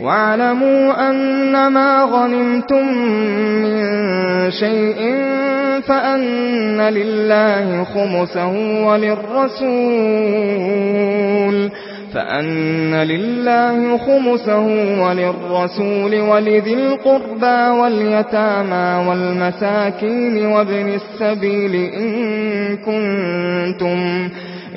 وَاعْلَمُوا أَنَّمَا غَنِمْتُم مِّن شَيْءٍ فَأَنَّ لِلَّهِ خُمُسَهُ وَلِلرَّسُولِ فَأَنَّ لِلَّهِ خُمُسَهُ وَلِلرَّسُولِ وَلِذِي الْقُرْبَى وَالْيَتَامَى وَالْمَسَاكِينِ وَابْنِ السَّبِيلِ إِن كُنتُمْ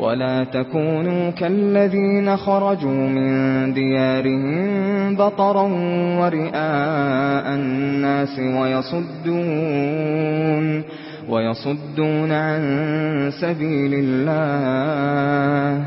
ولا تكونوا كالذين خرجوا من ديارهم بطرا ورئاء الناس ويصدون ويصدون عن سبيل الله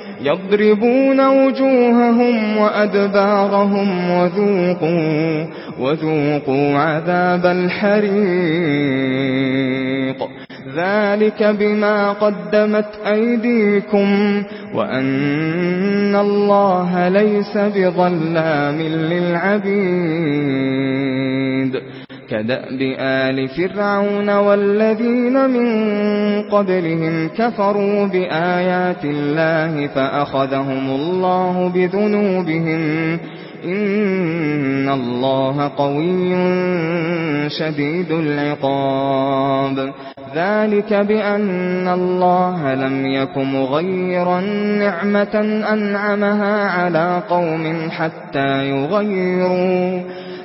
يضربون وجوههم وأدبارهم وذوقوا, وذوقوا عذاب الحريق. ذلك بما قدمت أيديكم وأن الله ليس بظلام للعبيد. كدأب آل فرعون والذين من قبلهم كفروا بآيات الله فأخذهم الله بذنوبهم إن الله قوي شديد العقاب ذلك بأن الله لم يكن غير نعمة أنعمها على قوم حتى يغيروا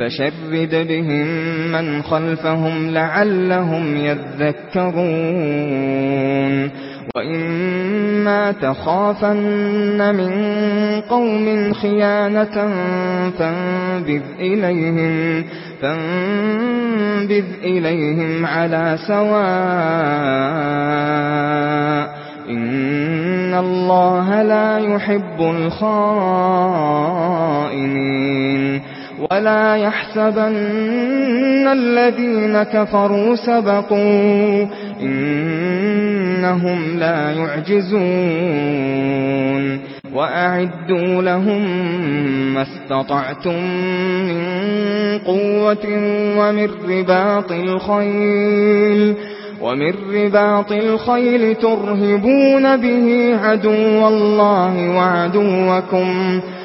فشرد بهم من خلفهم لعلهم يذكرون. وإما تخافن من قوم خيانة فانبذ إليهم فانبذ إليهم على سواء إن الله لا يحب الخائنين. ولا يحسبن الذين كفروا سبقوا إنهم لا يعجزون وَأَعِدُّوا لَهُم مَّا اسْتَطَعْتُم مِّن قُوَّةٍ وَمِن رِّبَاطِ الْخَيْلِ وَمِن رِّبَاطِ الْخَيْلِ تُرْهِبُونَ بِهِ عَدُوَّ اللَّهِ وَعَدُوَّكُمْ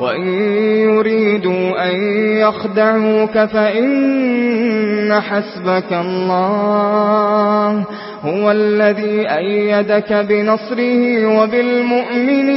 وَإِن يُرِيدُوا أَن يَخْدَعُوكَ فَإِنَّ حَسْبَكَ اللَّهُ هُوَ الَّذِي أَيَّدَكَ بِنَصْرِهِ وَبِالْمُؤْمِنِينَ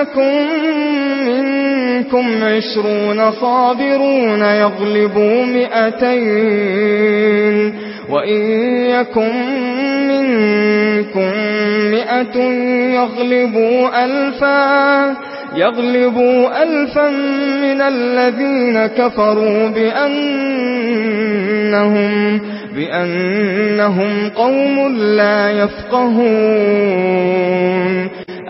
يكن منكم عشرون صابرون يغلبوا مئتين وإن يكن منكم مئة يغلبوا ألفا يغلبوا ألفا من الذين كفروا بأنهم بأنهم قوم لا يفقهون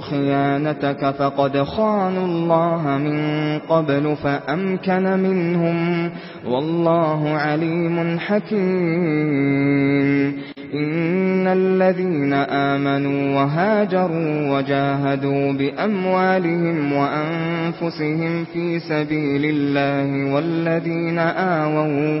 خِيَانَتَكَ فَقَدْ خَانُوا اللَّهَ مِنْ قَبْلُ فَأَمْكَنَ مِنْهُمْ وَاللَّهُ عَلِيمٌ حَكِيمٌ. إن الذين آمنوا وهاجروا وجاهدوا بأموالهم وأنفسهم في سبيل الله والذين آووا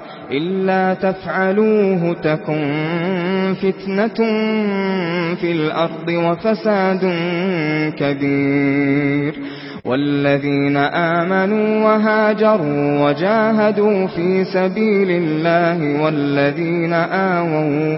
إلا تفعلوه تكن فتنة في الأرض وفساد كبير. والذين آمنوا وهاجروا وجاهدوا في سبيل الله والذين آووا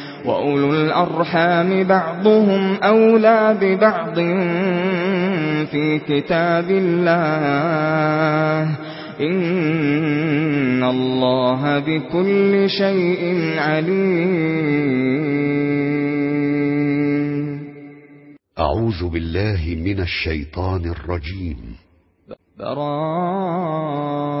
وَأُولُو الْأَرْحَامِ بَعْضُهُمْ أَوْلَى بِبَعْضٍ فِي كِتَابِ اللَّهِ إِنَّ اللَّهَ بِكُلِّ شَيْءٍ عَلِيمٌ أَعُوذُ بِاللَّهِ مِنَ الشَّيْطَانِ الرَّجِيمِ. بَرَاءَةٌ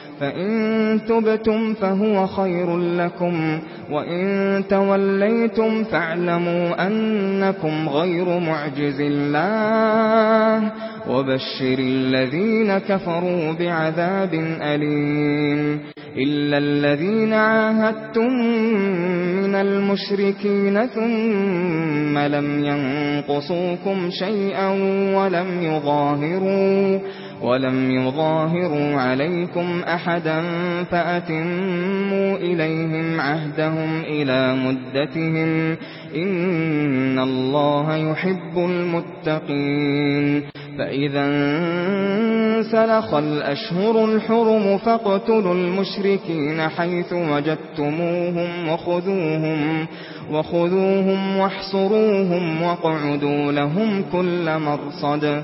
فَإِن تُبْتُمْ فَهُوَ خَيْرٌ لَّكُمْ وَإِن تَوَلَّيْتُمْ فَاعْلَمُوا أَنَّكُمْ غَيْرُ مُعْجِزِ اللَّهِ وَبَشِّرِ الَّذِينَ كَفَرُوا بِعَذَابٍ أَلِيمٍ إِلَّا الَّذِينَ عَاهَدتُّم مِّنَ الْمُشْرِكِينَ ثُمَّ لَمْ يَنقُصُوكُمْ شَيْئًا وَلَمْ يُظَاهِرُوا ولم يظاهروا عليكم أحدا فأتموا إليهم عهدهم إلى مدتهم إن الله يحب المتقين فإذا سلخ الأشهر الحرم فاقتلوا المشركين حيث وجدتموهم وخذوهم وخذوهم واحصروهم واقعدوا لهم كل مرصد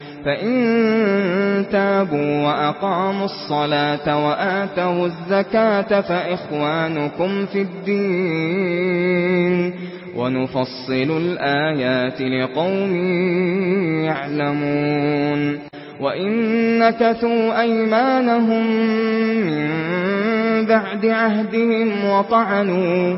فَإِن تَابُوا وَأَقَامُوا الصَّلَاةَ وَآتَوُا الزَّكَاةَ فَإِخْوَانُكُمْ فِي الدِّينِ وَنُفَصِّلُ الْآيَاتِ لِقَوْمٍ يَعْلَمُونَ وَإِن نَّكَثُوا أَيْمَانَهُم مِّن بَعْدِ عَهْدِهِمْ وَطَعَنُوا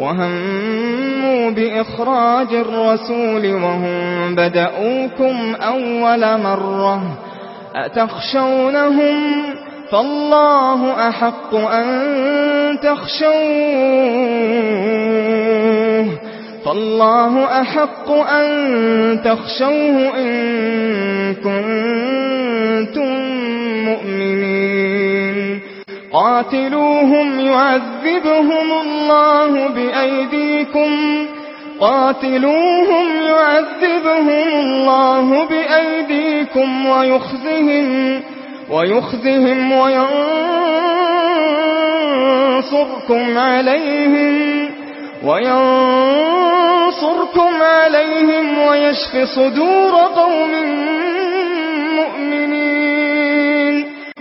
وهموا بإخراج الرسول وهم بدأوكم أول مرة أتخشونهم فالله أحق أن تخشوه فالله أحق أن تخشوه إن كنتم قاتلوهم يعذبهم الله بأيديكم. قاتلوهم يعذبهم الله بأيديكم ويخزهم ويخزهم وينصركم عليهم وينصركم عليهم ويشفي صدور قوم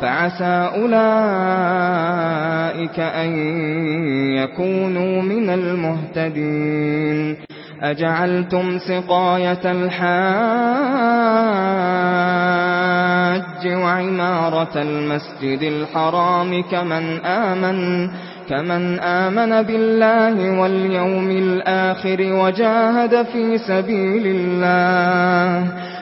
فعسى أولئك أن يكونوا من المهتدين. أجعلتم سقاية الحاج وعمارة المسجد الحرام كمن آمن كمن آمن بالله واليوم الآخر وجاهد في سبيل الله.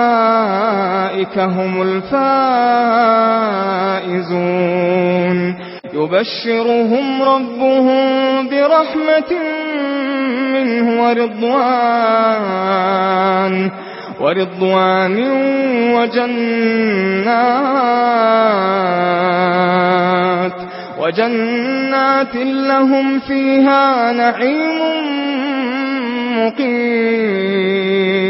وأولئك هم الفائزون يبشرهم ربهم برحمة منه ورضوان ورضوان وجنات وجنات لهم فيها نعيم مقيم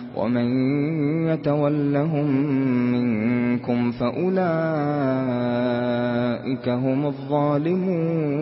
ومن يتولهم منكم فأولئك هم الظالمون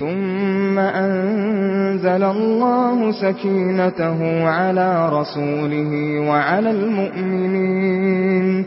ثُمَّ أَنزَلَ اللَّهُ سَكِينَتَهُ عَلَى رَسُولِهِ وَعَلَى الْمُؤْمِنِينَ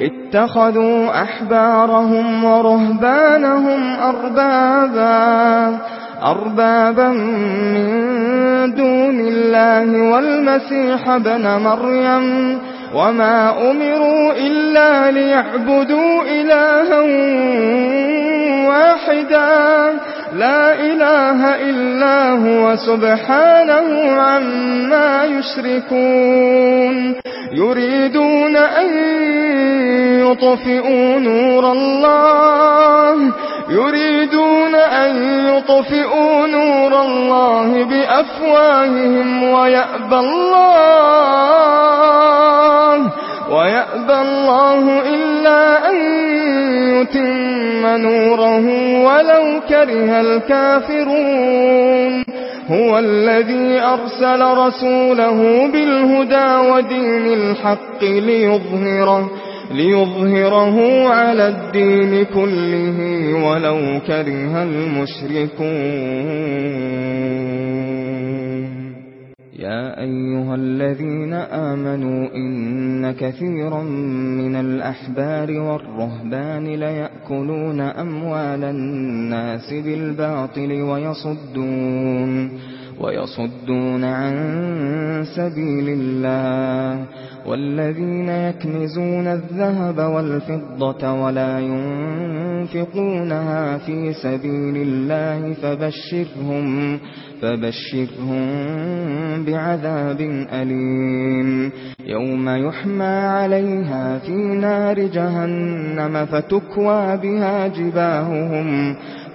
اتخذوا أحبارهم ورهبانهم أربابا أربابا من دون الله والمسيح ابن مريم وما أمروا إلا ليعبدوا إلها واحدا. لا إله إلا هو سبحانه عما يشركون. يريدون أن يطفئوا نور الله. يريدون أن يطفئوا نور الله بأفواههم ويأبى الله. ويأبى الله إلا أن يتم نوره ولو كره الكافرون هو الذي أرسل رسوله بالهدى ودين الحق ليظهره ليظهره على الدين كله ولو كره المشركون يا ايها الذين امنوا ان كثيرا من الاحبار والرهبان لا ياكلون اموال الناس بالباطل ويصدون ويصدون عن سبيل الله والذين يكنزون الذهب والفضة ولا ينفقونها في سبيل الله فبشرهم فبشرهم بعذاب أليم يوم يحمى عليها في نار جهنم فتكوى بها جباههم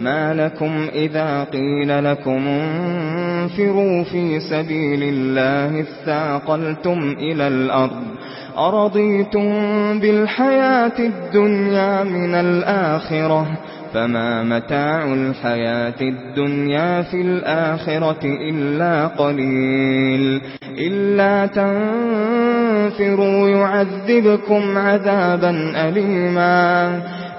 مَا لَكُمْ إِذَا قِيلَ لَكُمْ انفِرُوا فِي سَبِيلِ اللَّهِ اثَّاقَلْتُمْ إِلَى الْأَرْضِ أَرَضِيتُمْ بِالْحَيَاةِ الدُّنْيَا مِنَ الْآخِرَةِ فما متاع الحياة الدنيا في الآخرة إلا قليل إلا تنفروا يعذبكم عذابا أليما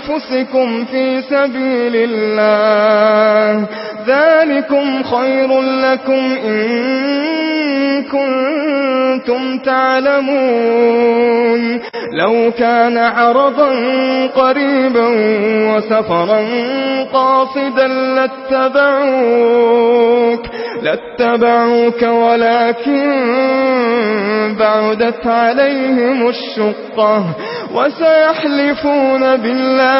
أنفسكم في سبيل الله. ذلكم خير لكم إن كنتم تعلمون. لو كان عرضا قريبا وسفرا قاصدا لاتبعوك لاتبعوك ولكن بعدت عليهم الشقة. وسيحلفون بالله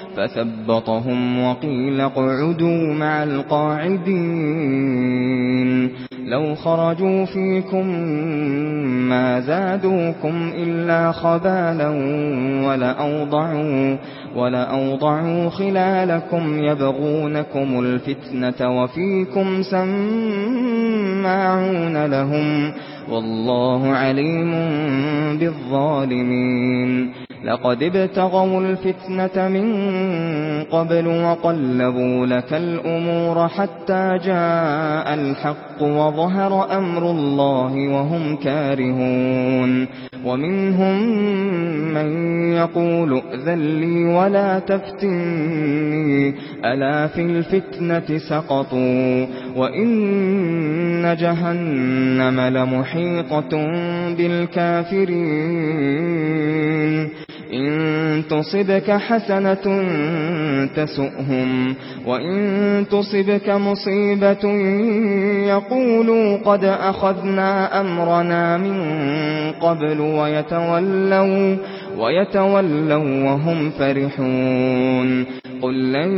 فثبطهم وقيل اقعدوا مع القاعدين. لو خرجوا فيكم ما زادوكم إلا خبالا ولا أوضعوا ولا أوضعوا خلالكم يبغونكم الفتنة وفيكم سماعون لهم والله عليم بالظالمين. لقد ابتغوا الفتنة من قبل وقلبوا لك الأمور حتى جاء الحق وظهر أمر الله وهم كارهون ومنهم من يقول اذلي ولا تفتني ألا في الفتنة سقطوا؟ وإن جهنم لمحيطة بالكافرين. إن تصبك حسنة تسؤهم وإن تصبك مصيبة يقولوا قد أخذنا أمرنا من قبل ويتولوا ويتولوا وهم فرحون. قل لن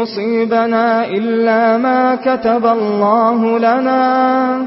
يصيبنا إلا ما كتب الله لنا.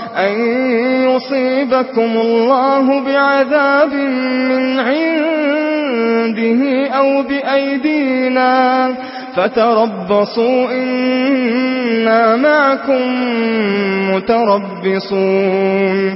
أن يصيبكم الله بعذاب من عنده أو بأيدينا فتربصوا إنا معكم متربصون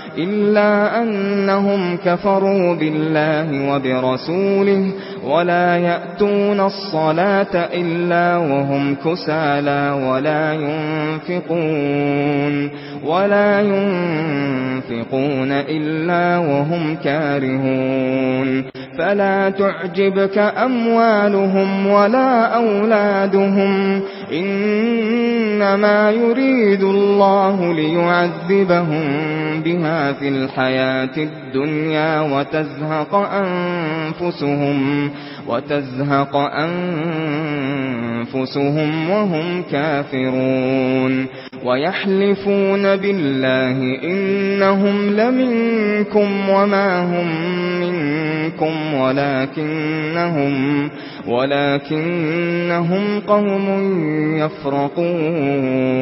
إلا أنهم كفروا بالله وبرسوله ولا يأتون الصلاة إلا وهم كسالى ولا ينفقون ولا ينفقون إلا وهم كارهون فلا تعجبك أموالهم ولا أولادهم إنما يريد الله ليعذبهم بها في الحياة الدنيا وتزهق أنفسهم وتزهق أنفسهم وهم كافرون ويحلفون بالله إنهم لمنكم وما هم منكم ولكنهم ولكنهم قوم يفرقون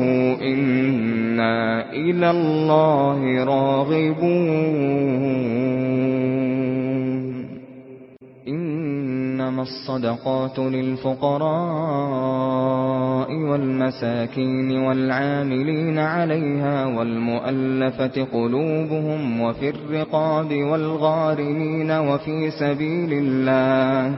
إنا إلى الله راغبون. إنما الصدقات للفقراء والمساكين والعاملين عليها والمؤلفة قلوبهم وفي الرقاب والغارمين وفي سبيل الله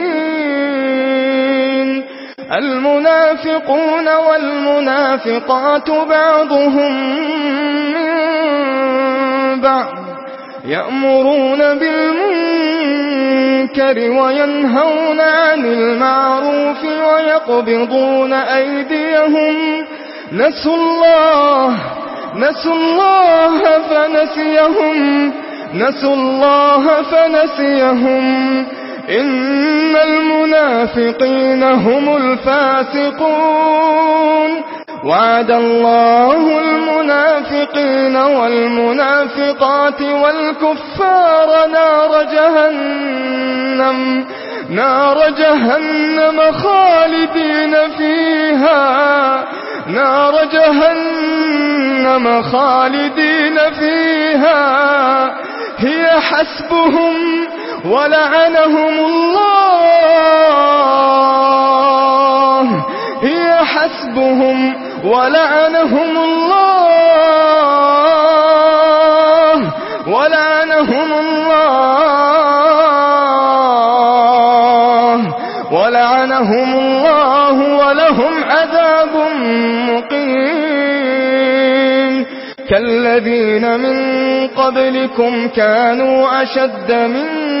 المنافقون والمنافقات بعضهم من بعض يأمرون بالمنكر وينهون عن المعروف ويقبضون أيديهم نسوا الله نسوا الله فنسيهم نسوا الله فنسيهم. إن المنافقين هم الفاسقون. وعد الله المنافقين والمنافقات والكفار نار جهنم. نار جهنم خالدين فيها. نار جهنم خالدين فيها. هي حسبهم ولعنهم الله هي حسبهم ولعنهم الله ولعنهم الله ولعنهم الله ولهم عذاب مقيم. كالذين من قبلكم كانوا أشد منكم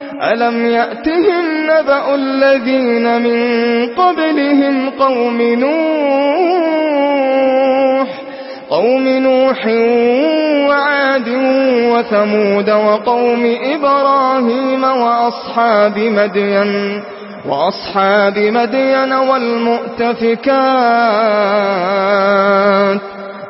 ألم يأتهم نبأ الذين من قبلهم قوم نوح قوم نوح وعاد وثمود وقوم إبراهيم وأصحاب مدين وأصحاب مدين والمؤتفكات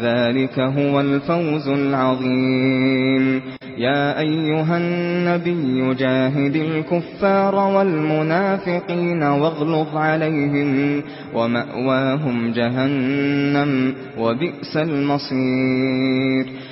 ذلك هو الفوز العظيم. يا أيها النبي جاهد الكفار والمنافقين واغلظ عليهم ومأواهم جهنم وبئس المصير.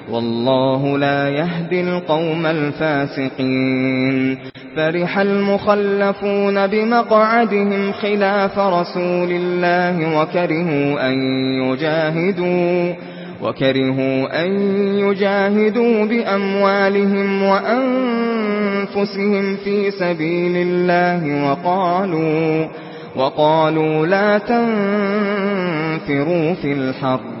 والله لا يهدي القوم الفاسقين. فرح المخلفون بمقعدهم خلاف رسول الله وكرهوا أن يجاهدوا وَكَرِهُوا أَن يُجَاهِدُوا بِأَمْوَالِهِمْ وَأَنفُسِهِمْ فِي سَبِيلِ اللَّهِ وَقَالُوا وَقَالُوا لَا تَنفِرُوا فِي الْحَرِّ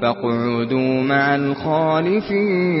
فاقعدوا مع الخالفين.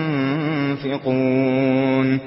ينفقون